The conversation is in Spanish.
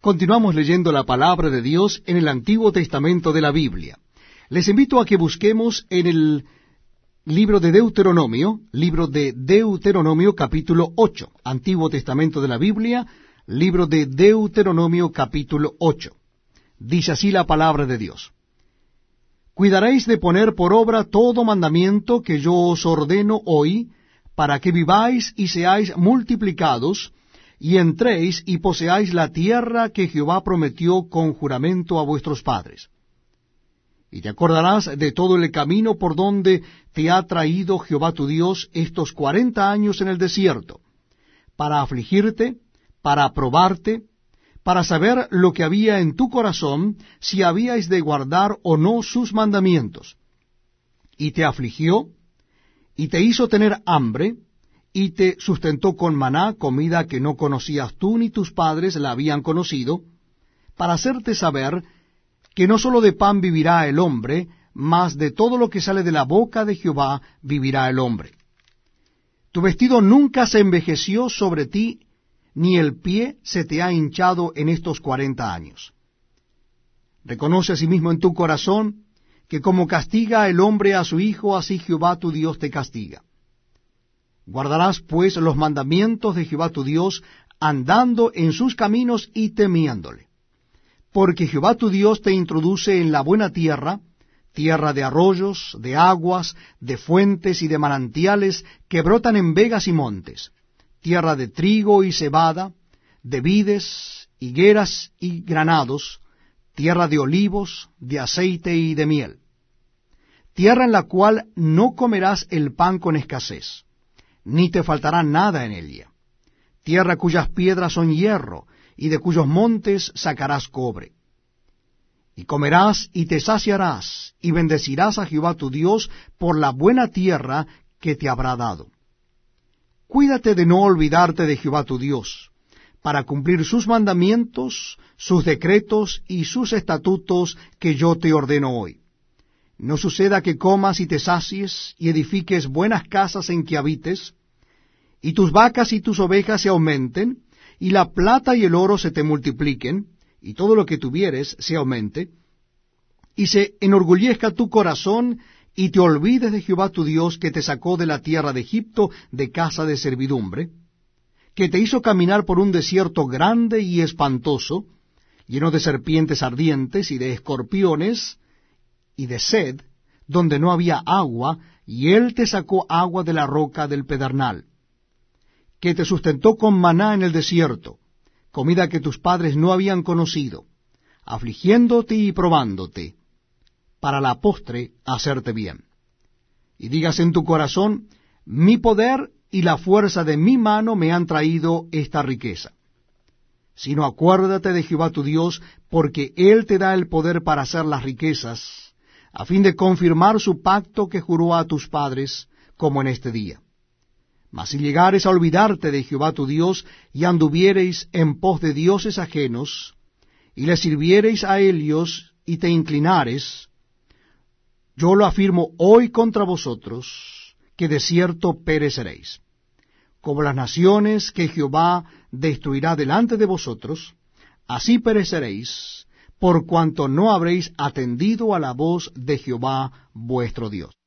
Continuamos leyendo la palabra de Dios en el Antiguo Testamento de la Biblia. Les invito a que busquemos en el libro de Deuteronomio, libro de Deuteronomio capítulo 8, Antiguo Testamento de la Biblia, libro de Deuteronomio capítulo 8. Dice así la palabra de Dios. Cuidaréis de poner por obra todo mandamiento que yo os ordeno hoy, para que viváis y seáis multiplicados, y entréis y poseáis la tierra que Jehová prometió con juramento a vuestros padres. Y te acordarás de todo el camino por donde te ha traído Jehová tu Dios estos cuarenta años en el desierto, para afligirte, para probarte, para saber lo que había en tu corazón, si habíais de guardar o no sus mandamientos. Y te afligió, y te hizo tener hambre, y te sustentó con maná, comida que no conocías tú ni tus padres la habían conocido, para hacerte saber que no sólo de pan vivirá el hombre, mas de todo lo que sale de la boca de Jehová vivirá el hombre. Tu vestido nunca se envejeció sobre ti, ni el pie se te ha hinchado en estos cuarenta años. Reconoce asimismo en tu corazón que como castiga el hombre a su hijo, así Jehová tu Dios te castiga. Guardarás pues los mandamientos de Jehová tu Dios, andando en sus caminos y temiéndole. Porque Jehová tu Dios te introduce en la buena tierra, tierra de arroyos, de aguas, de fuentes y de manantiales que brotan en vegas y montes, tierra de trigo y cebada, de vides, higueras y granados, tierra de olivos, de aceite y de miel, tierra en la cual no comerás el pan con escasez ni te faltará nada en ella. Tierra cuyas piedras son hierro, y de cuyos montes sacarás cobre. Y comerás y te saciarás, y bendecirás a Jehová tu Dios por la buena tierra que te habrá dado. Cuídate de no olvidarte de Jehová tu Dios, para cumplir sus mandamientos, sus decretos y sus estatutos que yo te ordeno hoy no suceda que comas y te sacies y edifiques buenas casas en que habites, y tus vacas y tus ovejas se aumenten, y la plata y el oro se te multipliquen, y todo lo que tuvieres se aumente, y se enorgullezca tu corazón, y te olvides de Jehová tu Dios que te sacó de la tierra de Egipto de casa de servidumbre, que te hizo caminar por un desierto grande y espantoso, lleno de serpientes ardientes y de escorpiones, y de sed, donde no había agua, y él te sacó agua de la roca del pedernal, que te sustentó con maná en el desierto, comida que tus padres no habían conocido, afligiéndote y probándote, para la postre hacerte bien. Y digas en tu corazón, mi poder y la fuerza de mi mano me han traído esta riqueza. Sino acuérdate de Jehová tu Dios, porque Él te da el poder para hacer las riquezas, a fin de confirmar su pacto que juró a tus padres, como en este día. Mas si llegares a olvidarte de Jehová tu Dios, y anduviereis en pos de dioses ajenos, y le sirviereis a ellos, y te inclinares, yo lo afirmo hoy contra vosotros, que de cierto pereceréis. Como las naciones que Jehová destruirá delante de vosotros, así pereceréis, por cuanto no habréis atendido a la voz de Jehová vuestro Dios.